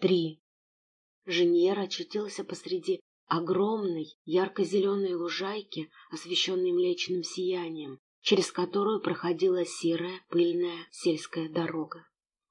Три. Женьер очутился посреди огромной ярко-зеленой лужайки, освещенной млечным сиянием, через которую проходила серая пыльная сельская дорога.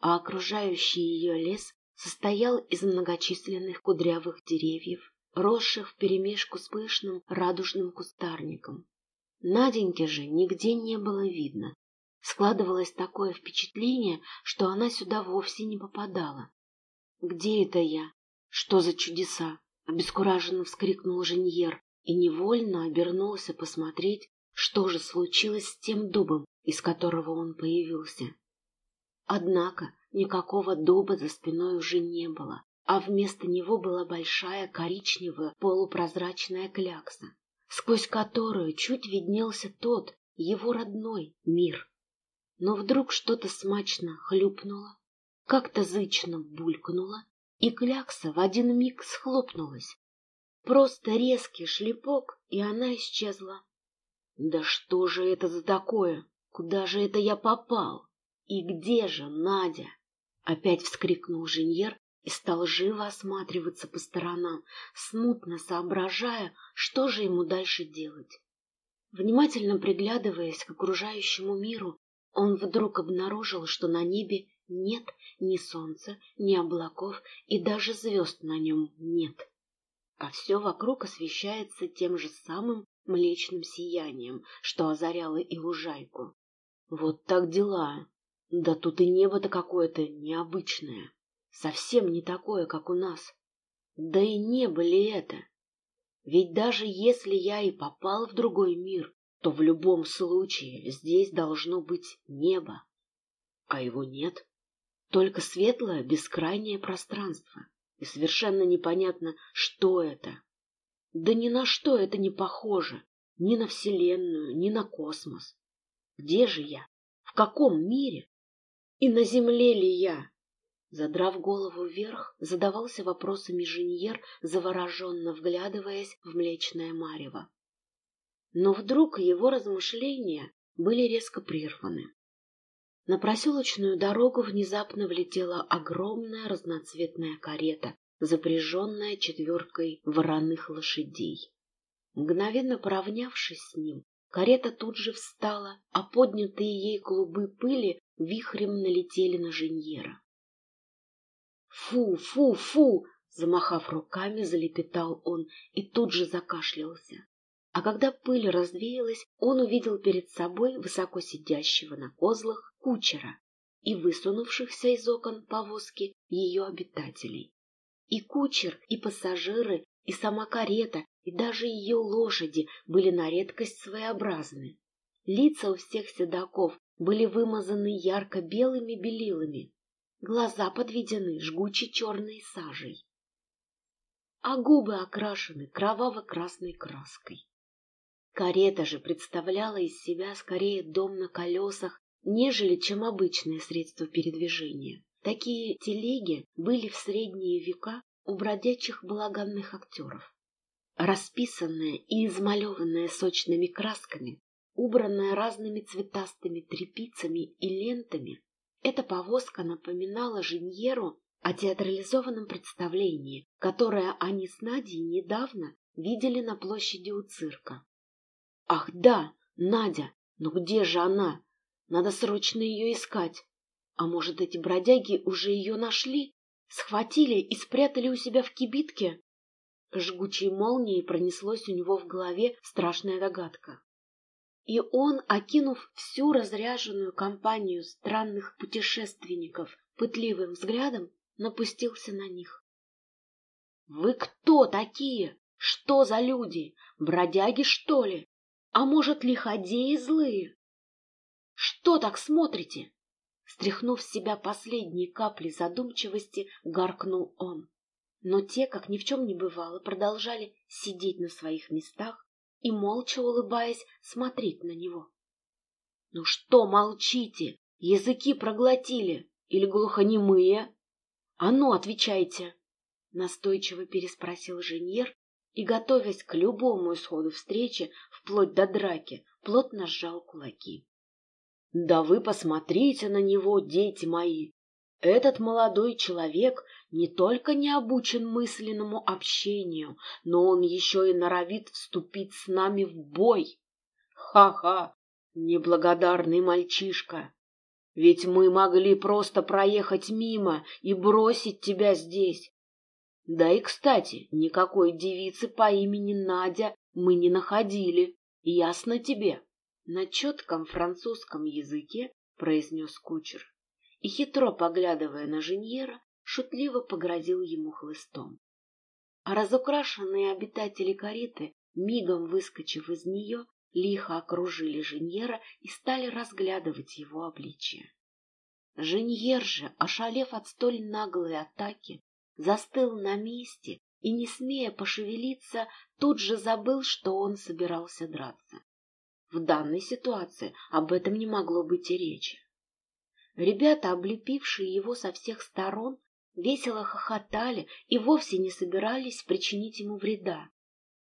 А окружающий ее лес состоял из многочисленных кудрявых деревьев, росших вперемешку с пышным радужным кустарником. Наденьки же нигде не было видно. Складывалось такое впечатление, что она сюда вовсе не попадала. «Где это я? Что за чудеса?» — обескураженно вскрикнул Женьер и невольно обернулся посмотреть, что же случилось с тем дубом, из которого он появился. Однако никакого дуба за спиной уже не было, а вместо него была большая коричневая полупрозрачная клякса, сквозь которую чуть виднелся тот, его родной мир. Но вдруг что-то смачно хлюпнуло, как-то зычно булькнуло, и клякса в один миг схлопнулась. Просто резкий шлепок, и она исчезла. Да что же это за такое? Куда же это я попал? И где же Надя? Опять вскрикнул Женьер и стал живо осматриваться по сторонам, смутно соображая, что же ему дальше делать. Внимательно приглядываясь к окружающему миру, он вдруг обнаружил, что на небе нет ни солнца, ни облаков, и даже звезд на нем нет. А все вокруг освещается тем же самым млечным сиянием, что озаряло и лужайку. Вот так дела. Да тут и небо-то какое-то необычное. Совсем не такое, как у нас. Да и небо ли это? Ведь даже если я и попал в другой мир, то в любом случае здесь должно быть небо. А его нет. Только светлое бескрайнее пространство. И совершенно непонятно, что это. Да ни на что это не похоже. Ни на Вселенную, ни на космос. Где же я? В каком мире? И на Земле ли я? Задрав голову вверх, задавался вопросами Женьер, завороженно вглядываясь в млечное марево. Но вдруг его размышления были резко прерваны. На проселочную дорогу внезапно влетела огромная разноцветная карета, запряженная четверкой вороных лошадей. Мгновенно поравнявшись с ним, карета тут же встала, а поднятые ей клубы пыли вихрем налетели на Женьера. «Фу, фу, фу!» — замахав руками, залепетал он и тут же закашлялся. А когда пыль развеялась, он увидел перед собой высоко сидящего на козлах кучера и высунувшихся из окон повозки ее обитателей. И кучер, и пассажиры, и сама карета, и даже ее лошади были на редкость своеобразны. Лица у всех седаков были вымазаны ярко-белыми белилами, глаза подведены жгучей черной сажей, а губы окрашены кроваво-красной краской. Карета же представляла из себя скорее дом на колесах, нежели чем обычное средство передвижения. Такие телеги были в средние века у бродячих балаганных актеров. Расписанная и измалеванная сочными красками, убранная разными цветастыми тряпицами и лентами, эта повозка напоминала Женьеру о театрализованном представлении, которое они с Надей недавно видели на площади у цирка. Ах да, Надя, но где же она? Надо срочно ее искать. А может, эти бродяги уже ее нашли, схватили и спрятали у себя в кибитке? Жгучей молнией пронеслось у него в голове страшная догадка. И он, окинув всю разряженную компанию странных путешественников пытливым взглядом, напустился на них. — Вы кто такие? Что за люди? Бродяги, что ли? А может, лиходеи злые? Что так смотрите? Стряхнув с себя последние капли задумчивости, гаркнул он. Но те, как ни в чем не бывало, продолжали сидеть на своих местах, и, молча улыбаясь, смотреть на него. — Ну что молчите? Языки проглотили? Или глухонемые? — А ну, отвечайте! — настойчиво переспросил Женьер и, готовясь к любому исходу встречи, вплоть до драки, плотно сжал кулаки. — Да вы посмотрите на него, дети мои! Этот молодой человек не только не обучен мысленному общению, но он еще и норовит вступить с нами в бой. Ха-ха, неблагодарный мальчишка. Ведь мы могли просто проехать мимо и бросить тебя здесь. Да и, кстати, никакой девицы по имени Надя мы не находили. Ясно тебе? На четком французском языке произнес кучер и, хитро поглядывая на Женьера, шутливо погрозил ему хлыстом. А разукрашенные обитатели кареты, мигом выскочив из нее, лихо окружили Женьера и стали разглядывать его обличие. Женьер же, ошалев от столь наглой атаки, застыл на месте и, не смея пошевелиться, тут же забыл, что он собирался драться. В данной ситуации об этом не могло быть и речи. Ребята, облепившие его со всех сторон, весело хохотали и вовсе не собирались причинить ему вреда.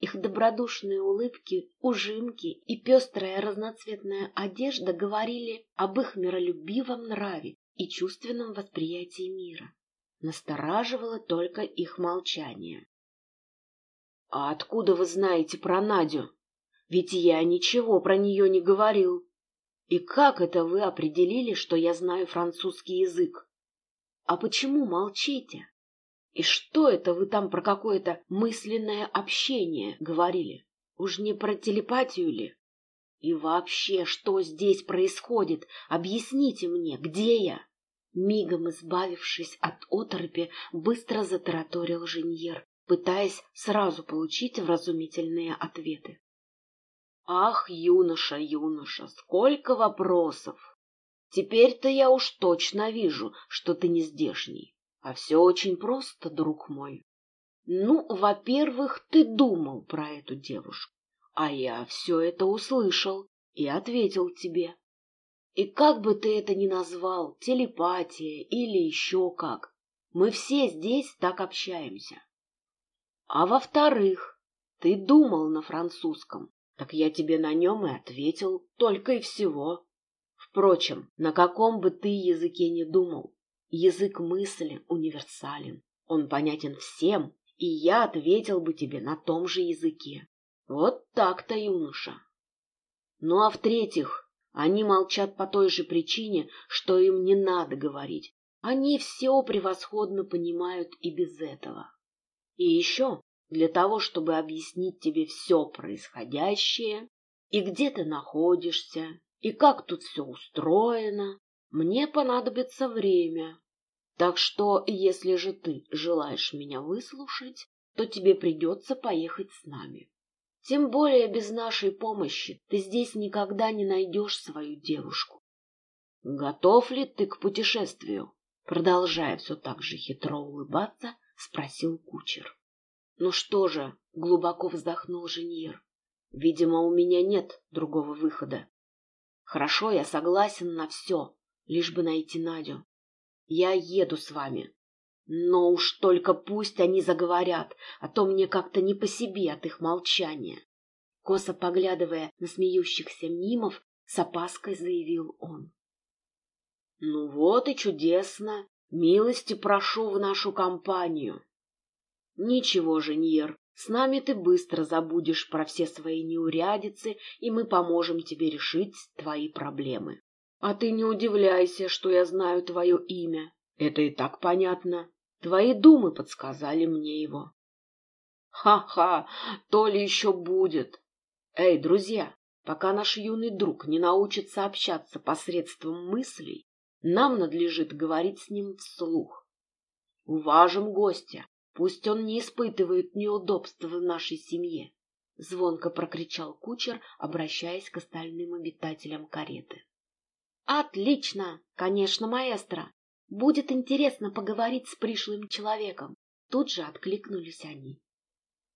Их добродушные улыбки, ужимки и пестрая разноцветная одежда говорили об их миролюбивом нраве и чувственном восприятии мира. Настораживало только их молчание. — А откуда вы знаете про Надю? Ведь я ничего про нее не говорил. И как это вы определили, что я знаю французский язык? А почему молчите? И что это вы там про какое-то мысленное общение говорили? Уж не про телепатию ли? И вообще, что здесь происходит? Объясните мне, где я? Мигом избавившись от оторопи, быстро затараторил Женьер, пытаясь сразу получить вразумительные ответы. Ах, юноша, юноша, сколько вопросов! Теперь-то я уж точно вижу, что ты не здешний. А все очень просто, друг мой. Ну, во-первых, ты думал про эту девушку, а я все это услышал и ответил тебе. И как бы ты это ни назвал, телепатия или еще как, мы все здесь так общаемся. А во-вторых, ты думал на французском, так я тебе на нем и ответил, только и всего. Впрочем, на каком бы ты языке ни думал, язык мысли универсален. Он понятен всем, и я ответил бы тебе на том же языке. Вот так-то, юноша. Ну а в-третьих, они молчат по той же причине, что им не надо говорить. Они все превосходно понимают и без этого. И еще, для того, чтобы объяснить тебе все происходящее, и где ты находишься, и как тут все устроено, мне понадобится время. Так что, если же ты желаешь меня выслушать, то тебе придется поехать с нами. Тем более без нашей помощи ты здесь никогда не найдешь свою девушку. Готов ли ты к путешествию? Продолжая все так же хитро улыбаться, спросил кучер. Ну что же, глубоко вздохнул Женьер. Видимо, у меня нет другого выхода. Хорошо, я согласен на все, лишь бы найти Надю. Я еду с вами. Но уж только пусть они заговорят, а то мне как-то не по себе от их молчания. Косо поглядывая на смеющихся мимов, с опаской заявил он. — Ну вот и чудесно. Милости прошу в нашу компанию. — Ничего, Женьер, с нами ты быстро забудешь про все свои неурядицы, и мы поможем тебе решить твои проблемы. А ты не удивляйся, что я знаю твое имя. Это и так понятно. Твои думы подсказали мне его. Ха-ха, то ли еще будет. Эй, друзья, пока наш юный друг не научится общаться посредством мыслей, нам надлежит говорить с ним вслух. Уважим гостя, пусть он не испытывает неудобств в нашей семье, — звонко прокричал кучер, обращаясь к остальным обитателям кареты. Отлично, конечно, маэстро. Будет интересно поговорить с пришлым человеком. Тут же откликнулись они.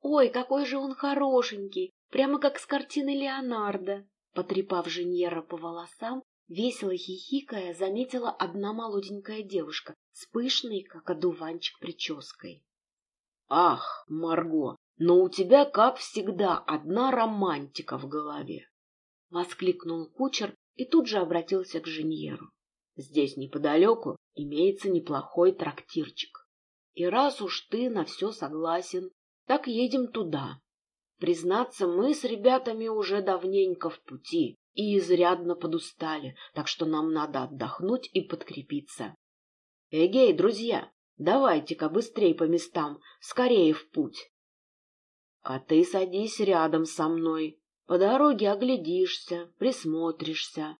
Ой, какой же он хорошенький, прямо как с картины Леонардо. Потрепав Женьера по волосам, весело хихикая, заметила одна молоденькая девушка с пышной, как одуванчик, прической. Ах, Марго, но у тебя, как всегда, одна романтика в голове! — воскликнул кучер, и тут же обратился к Женьеру. Здесь неподалеку имеется неплохой трактирчик. И раз уж ты на все согласен, так едем туда. Признаться, мы с ребятами уже давненько в пути и изрядно подустали, так что нам надо отдохнуть и подкрепиться. Эгей, друзья, давайте-ка быстрей по местам, скорее в путь. А ты садись рядом со мной, по дороге оглядишься, присмотришься,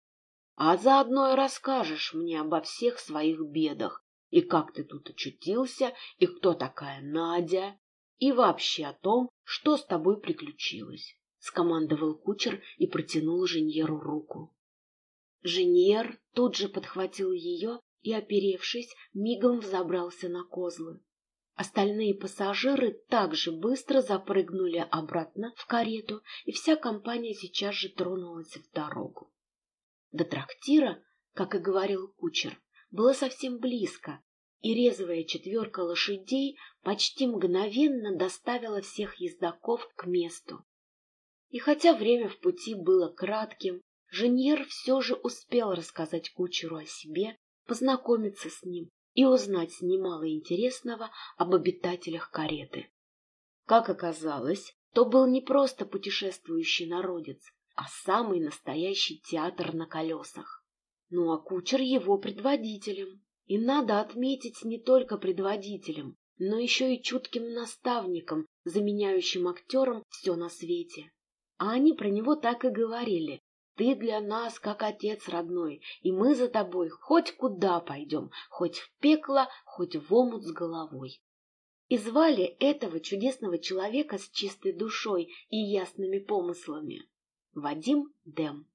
а заодно и расскажешь мне обо всех своих бедах, и как ты тут очутился, и кто такая Надя, и вообще о том, что с тобой приключилось. Скомандовал кучер и протянул Женьеру руку. Женьер тут же подхватил ее и, оперевшись, мигом взобрался на козлы. Остальные пассажиры также быстро запрыгнули обратно в карету, и вся компания сейчас же тронулась в дорогу. До трактира, как и говорил кучер, было совсем близко, и резвая четверка лошадей почти мгновенно доставила всех ездаков к месту. И хотя время в пути было кратким, Женьер все же успел рассказать кучеру о себе, познакомиться с ним и узнать немало интересного об обитателях кареты. Как оказалось, то был не просто путешествующий народец, а самый настоящий театр на колесах. Ну а кучер его предводителем. И надо отметить не только предводителем, но еще и чутким наставником, заменяющим актерам все на свете. А они про него так и говорили. Ты для нас как отец родной, и мы за тобой хоть куда пойдем, хоть в пекло, хоть в омут с головой. И звали этого чудесного человека с чистой душой и ясными помыслами Вадим Дэм.